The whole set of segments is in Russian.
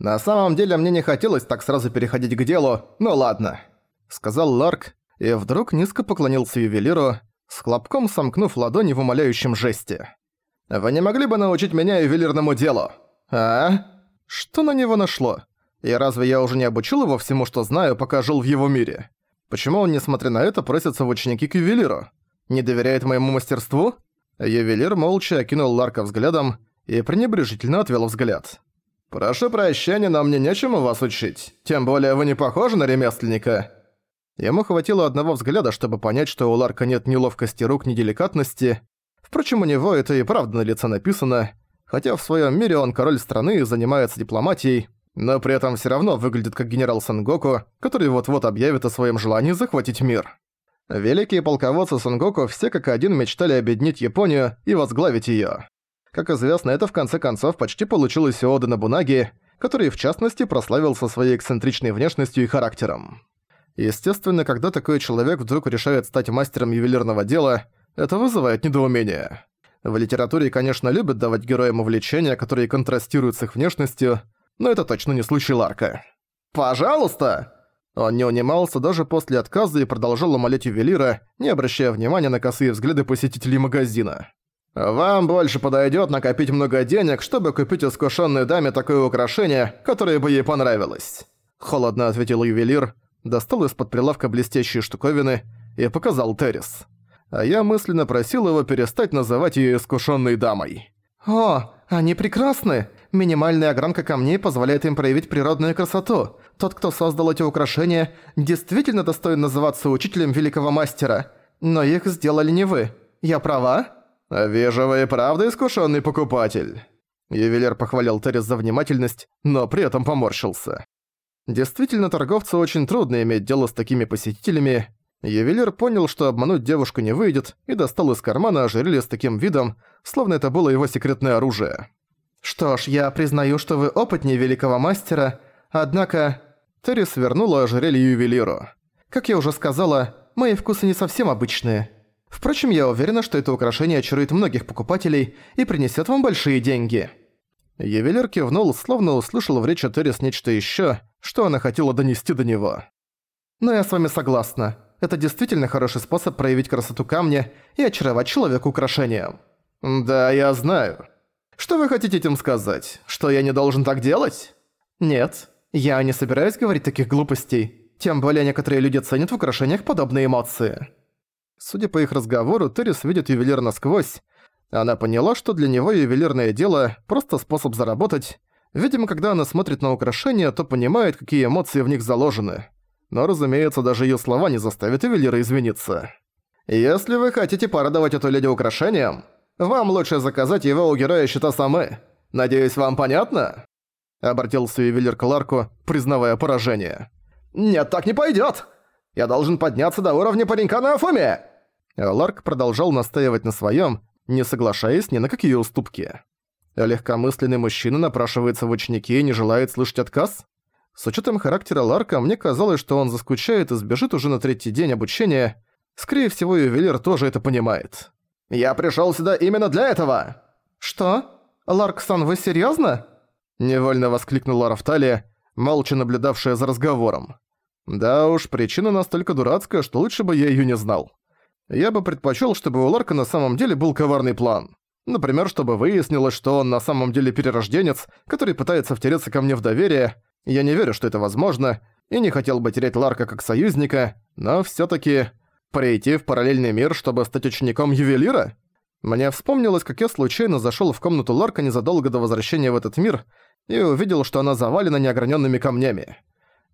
«На самом деле мне не хотелось так сразу переходить к делу, ну ладно», — сказал Ларк, и вдруг низко поклонился ювелиру, с хлопком сомкнув ладони в умоляющем жесте. «Вы не могли бы научить меня ювелирному делу? А? Что на него нашло? И разве я уже не обучил его всему, что знаю, пока жил в его мире? Почему он, несмотря на это, просится в ученики к ювелиру? Не доверяет моему мастерству?» Ювелир молча окинул Ларка взглядом и пренебрежительно отвел взгляд. «Прошу прощения, но мне нечему вас учить. Тем более вы не похожи на ремесленника». Ему хватило одного взгляда, чтобы понять, что у Ларка нет ни ловкости рук, ни деликатности. Впрочем, у него это и правда на лице написано, хотя в своем мире он король страны и занимается дипломатией, но при этом все равно выглядит как генерал Сангоку, который вот-вот объявит о своем желании захватить мир. Великие полководцы Сангоку все как один мечтали объединить Японию и возглавить ее. Как известно, это в конце концов почти получилось у Оды Набунаги, который в частности прославился своей эксцентричной внешностью и характером. Естественно, когда такой человек вдруг решает стать мастером ювелирного дела, это вызывает недоумение. В литературе, конечно, любят давать героям увлечения, которые контрастируют с их внешностью, но это точно не случай Ларка. «Пожалуйста!» Он не унимался даже после отказа и продолжал умолять ювелира, не обращая внимания на косые взгляды посетителей магазина. «Вам больше подойдет накопить много денег, чтобы купить искушенной даме такое украшение, которое бы ей понравилось», — холодно ответил ювелир, достал из-под прилавка блестящие штуковины и показал Террис. А я мысленно просил его перестать называть её искушенной дамой. «О, они прекрасны! Минимальная огранка камней позволяет им проявить природную красоту. Тот, кто создал эти украшения, действительно достоин называться учителем великого мастера. Но их сделали не вы. Я права?» «Вижу, вы и правда искушенный покупатель». Ювелир похвалил Террис за внимательность, но при этом поморщился. Действительно, торговцу очень трудно иметь дело с такими посетителями. Ювелир понял, что обмануть девушку не выйдет, и достал из кармана ожерелье с таким видом, словно это было его секретное оружие. «Что ж, я признаю, что вы опытнее великого мастера, однако...» Терри свернула ожерелье ювелиру. «Как я уже сказала, мои вкусы не совсем обычные. Впрочем, я уверена, что это украшение очарует многих покупателей и принесет вам большие деньги». Ювелир кивнул, словно услышал в речи Террис нечто ещё, что она хотела донести до него. «Но я с вами согласна. Это действительно хороший способ проявить красоту камня и очаровать человека украшением». «Да, я знаю. Что вы хотите этим сказать? Что я не должен так делать?» «Нет, я не собираюсь говорить таких глупостей. Тем более некоторые люди ценят в украшениях подобные эмоции». Судя по их разговору, Террис видит ювелир насквозь, она поняла, что для него ювелирное дело – просто способ заработать. Видимо, когда она смотрит на украшения, то понимает, какие эмоции в них заложены. Но, разумеется, даже её слова не заставят ювелира извиниться. «Если вы хотите порадовать эту леди украшением, вам лучше заказать его у героя щита Самы. Надеюсь, вам понятно?» Обратился ювелир к Ларку, признавая поражение. «Нет, так не пойдёт! Я должен подняться до уровня паренька на Афуме!» Ларк продолжал настаивать на своём, не соглашаясь ни на какие уступки. Легкомысленный мужчина напрашивается в ученики и не желает слышать отказ? С учетом характера Ларка, мне казалось, что он заскучает и сбежит уже на третий день обучения. Скорее всего, ювелир тоже это понимает. «Я пришёл сюда именно для этого!» «Что? Ларк-сан, вы серьёзно?» Невольно воскликнула Рафталия, молча наблюдавшая за разговором. Да уж, причина настолько дурацкая, что лучше бы я её не знал. Я бы предпочел, чтобы у Ларка на самом деле был коварный план. Например, чтобы выяснилось, что он на самом деле перерожденец, который пытается втереться ко мне в доверие. Я не верю, что это возможно, и не хотел бы терять Ларка как союзника, но все таки прийти в параллельный мир, чтобы стать учеником ювелира? Мне вспомнилось, как я случайно зашел в комнату Ларка незадолго до возвращения в этот мир и увидел, что она завалена неограненными камнями.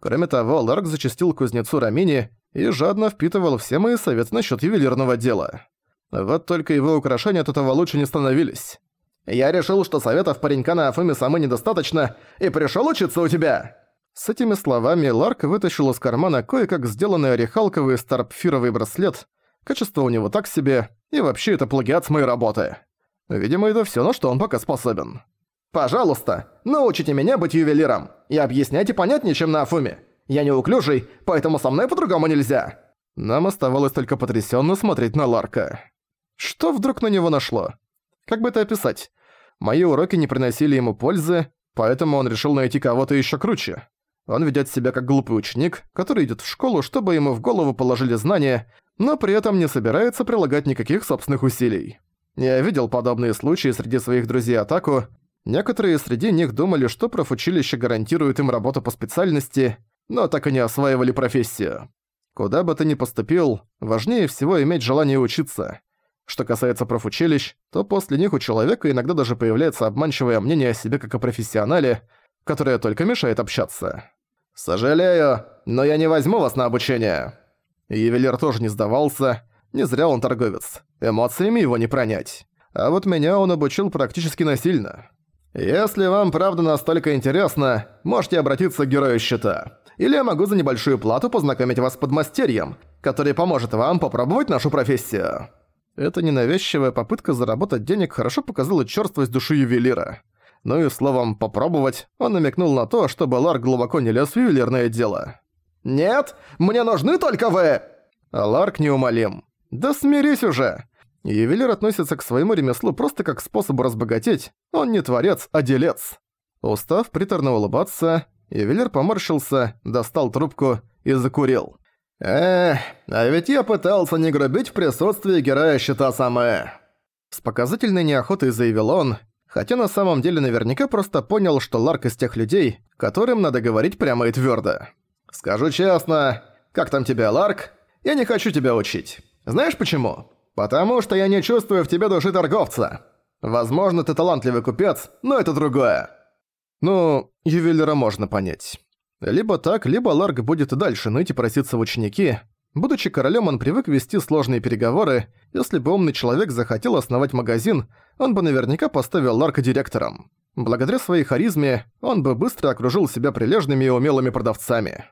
Кроме того, Ларк зачастил кузнецу Рамини и жадно впитывал все мои советы насчет ювелирного дела. Вот только его украшения от этого лучше не становились. Я решил, что советов паренька на Афуме самы недостаточно, и пришел учиться у тебя!» С этими словами Ларк вытащил из кармана кое-как сделанный орехалковый старпфировый браслет. Качество у него так себе, и вообще это плагиат с моей работы. Видимо, это все, на что он пока способен. «Пожалуйста, научите меня быть ювелиром и объясняйте понятнее, чем на Афуме. Я неуклюжий, поэтому со мной по-другому нельзя». Нам оставалось только потрясённо смотреть на Ларка. Что вдруг на него нашло? Как бы это описать? Мои уроки не приносили ему пользы, Поэтому он решил найти кого-то еще круче. Он ведет себя как глупый ученик, который идет в школу, чтобы ему в голову положили знания, но при этом не собирается прилагать никаких собственных усилий. Я видел подобные случаи среди своих друзей Атаку. Некоторые среди них думали, что профучилище гарантирует им работу по специальности, но так и не осваивали профессию. Куда бы ты ни поступил, важнее всего иметь желание учиться. Что касается профучилищ, то после них у человека иногда даже появляется обманчивое мнение о себе как о профессионале, которое только мешает общаться. «Сожалею, но я не возьму вас на обучение». Ювелир тоже не сдавался, не зря он торговец, эмоциями его не пронять. А вот меня он обучил практически насильно. Если вам правда настолько интересно, можете обратиться к Герою Щита. Или я могу за небольшую плату познакомить вас с подмастерьем, который поможет вам попробовать нашу профессию. Эта ненавязчивая попытка заработать денег хорошо показала чёрствость души ювелира. Ну и словом «попробовать» он намекнул на то, чтобы Ларк глубоко не лез в ювелирное дело. «Нет, мне нужны только вы!» А Ларк неумолим. «Да смирись уже!» Ювелир относится к своему ремеслу просто как к способу разбогатеть, он не творец, а делец. Устав приторно улыбаться, ювелир поморщился, достал трубку и закурил. «Эх, а ведь я пытался не грубить в присутствии героя щита Самэ». С показательной неохотой заявил он, хотя на самом деле наверняка просто понял, что Ларк из тех людей, которым надо говорить прямо и твердо. «Скажу честно, как там тебя, Ларк? Я не хочу тебя учить. Знаешь почему? Потому что я не чувствую в тебе души торговца. Возможно, ты талантливый купец, но это другое». Ну, ювелира можно понять. Либо так, либо Ларк будет и дальше ныть и проситься в ученики. Будучи королем, он привык вести сложные переговоры. Если бы умный человек захотел основать магазин, он бы наверняка поставил Ларка директором. Благодаря своей харизме, он бы быстро окружил себя прилежными и умелыми продавцами.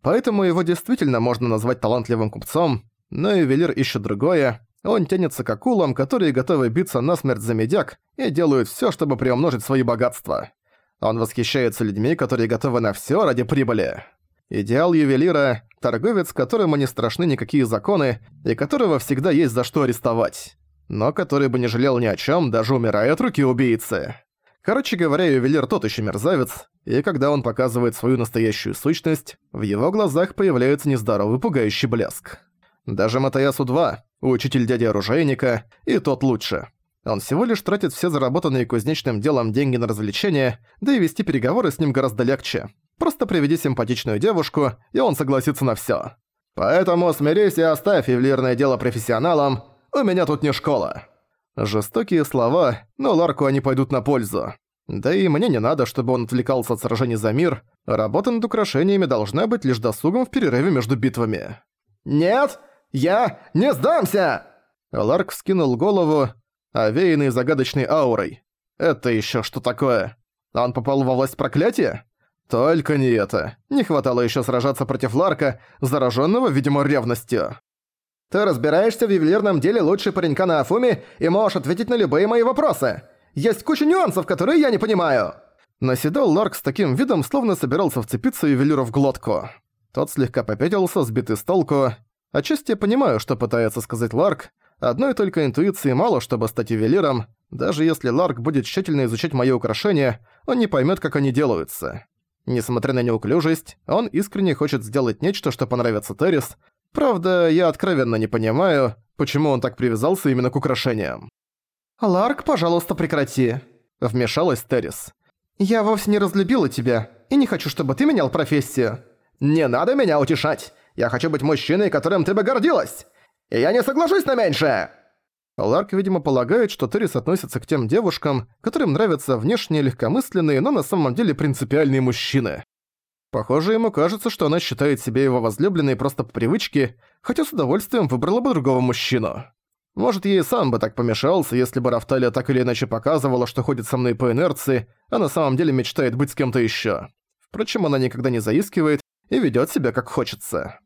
Поэтому его действительно можно назвать талантливым купцом, но ювелир ищет другое. Он тянется к акулам, которые готовы биться насмерть за медяк и делают всё, чтобы приумножить свои богатства. Он восхищается людьми, которые готовы на всё ради прибыли. Идеал ювелира – торговец, которому не страшны никакие законы и которого всегда есть за что арестовать. Но который бы не жалел ни о чём, даже умирая от руки убийцы. Короче говоря, ювелир тот ещё мерзавец, и когда он показывает свою настоящую сущность, в его глазах появляется нездоровый пугающий блеск. Даже Матаясу-2, учитель дяди оружейника, и тот лучше. Он всего лишь тратит все заработанные кузнечным делом деньги на развлечения, да и вести переговоры с ним гораздо легче. Просто приведи симпатичную девушку, и он согласится на всё. Поэтому смирись и оставь ювелирное дело профессионалам, у меня тут не школа. Жестокие слова, но Ларку они пойдут на пользу. Да и мне не надо, чтобы он отвлекался от сражений за мир, работа над украшениями должна быть лишь досугом в перерыве между битвами. «Нет, я не сдамся!» Ларк вскинул голову, овеянный загадочной аурой. Это еще что такое? Он попал во власть проклятия? Только не это. Не хватало еще сражаться против Ларка, зараженного, видимо, ревностью. Ты разбираешься в ювелирном деле лучше паренька на Афуме и можешь ответить на любые мои вопросы. Есть куча нюансов, которые я не понимаю. Наседал Ларк с таким видом, словно собирался вцепиться ювелиру в глотку. Тот слегка попятился, сбитый с толку. Отчасти я понимаю, что пытается сказать Ларк, Одной только интуиции мало, чтобы стать ювелиром. Даже если Ларк будет тщательно изучать мои украшения, он не поймет, как они делаются. Несмотря на неуклюжесть, он искренне хочет сделать нечто, что понравится Террис. Правда, я откровенно не понимаю, почему он так привязался именно к украшениям. «Ларк, пожалуйста, прекрати», — вмешалась Террис. «Я вовсе не разлюбила тебя, и не хочу, чтобы ты менял профессию». «Не надо меня утешать! Я хочу быть мужчиной, которым ты бы гордилась! Я не соглашусь на меньшее!» Ларк, видимо, полагает, что Террис относится к тем девушкам, которым нравятся внешне легкомысленные, но на самом деле принципиальные мужчины. Похоже, ему кажется, что она считает себя его возлюбленной просто по привычке, хотя с удовольствием выбрала бы другого мужчину. Может, ей сам бы так помешался, если бы Рафталия так или иначе показывала, что ходит со мной по инерции, а на самом деле мечтает быть с кем-то ещё. Впрочем, она никогда не заискивает и ведёт себя как хочется.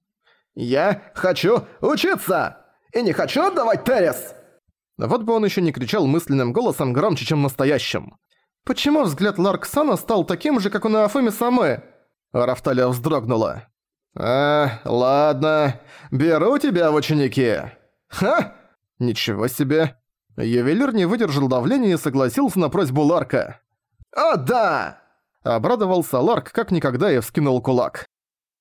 «Я хочу учиться! И не хочу отдавать Террис!» Вот бы он еще не кричал мысленным голосом громче, чем настоящим. «Почему взгляд Ларксана стал таким же, как у Наофуми Самы?» Рафталия вздрогнула. «А, ладно. Беру тебя в ученики». «Ха! Ничего себе!» Ювелир не выдержал давления и согласился на просьбу Ларка. «О, да!» Обрадовался Ларк как никогда и вскинул кулак.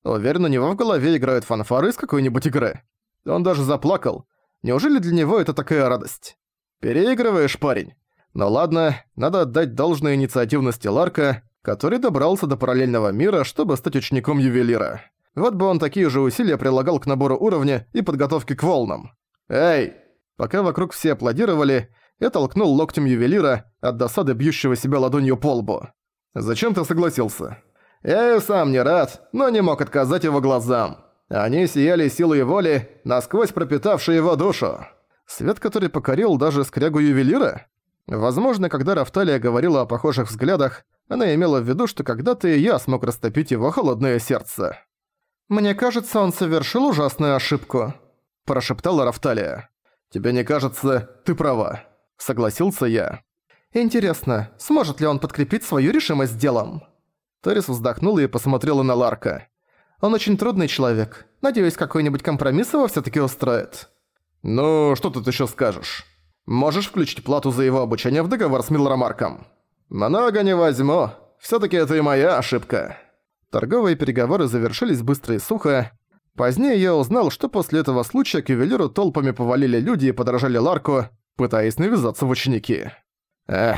Уверен, у него в голове играют фанфары из какой-нибудь игры. Он даже заплакал. Неужели для него это такая радость? Переигрываешь, парень. Но ладно, надо отдать должное инициативности Ларка, который добрался до параллельного мира, чтобы стать учеником ювелира. Вот бы он такие же усилия прилагал к набору уровня и подготовке к волнам. «Эй!» Пока вокруг все аплодировали, я толкнул локтем ювелира, от досады бьющего себя ладонью по лбу. «Зачем ты согласился?» Я и сам не рад, но не мог отказать его глазам. Они сияли силой воли, насквозь пропитавшей его душу. Свет, который покорил даже скрягу ювелира? Возможно, когда Рафталия говорила о похожих взглядах, она имела в виду, что когда-то и я смог растопить его холодное сердце. «Мне кажется, он совершил ужасную ошибку», – прошептала Рафталия. «Тебе не кажется, ты права», – согласился я. «Интересно, сможет ли он подкрепить свою решимость делом?» Торис вздохнула и посмотрела на Ларка. «Он очень трудный человек. Надеюсь, какой-нибудь компромисс его всё-таки устроит». «Ну, что тут ещё скажешь? Можешь включить плату за его обучение в договор с Милромарком?» «Много не возьму. Всё-таки это и моя ошибка». Торговые переговоры завершились быстро и сухо. Позднее я узнал, что после этого случая к ювелиру толпами повалили люди и подражали Ларку, пытаясь навязаться в ученики. Эх...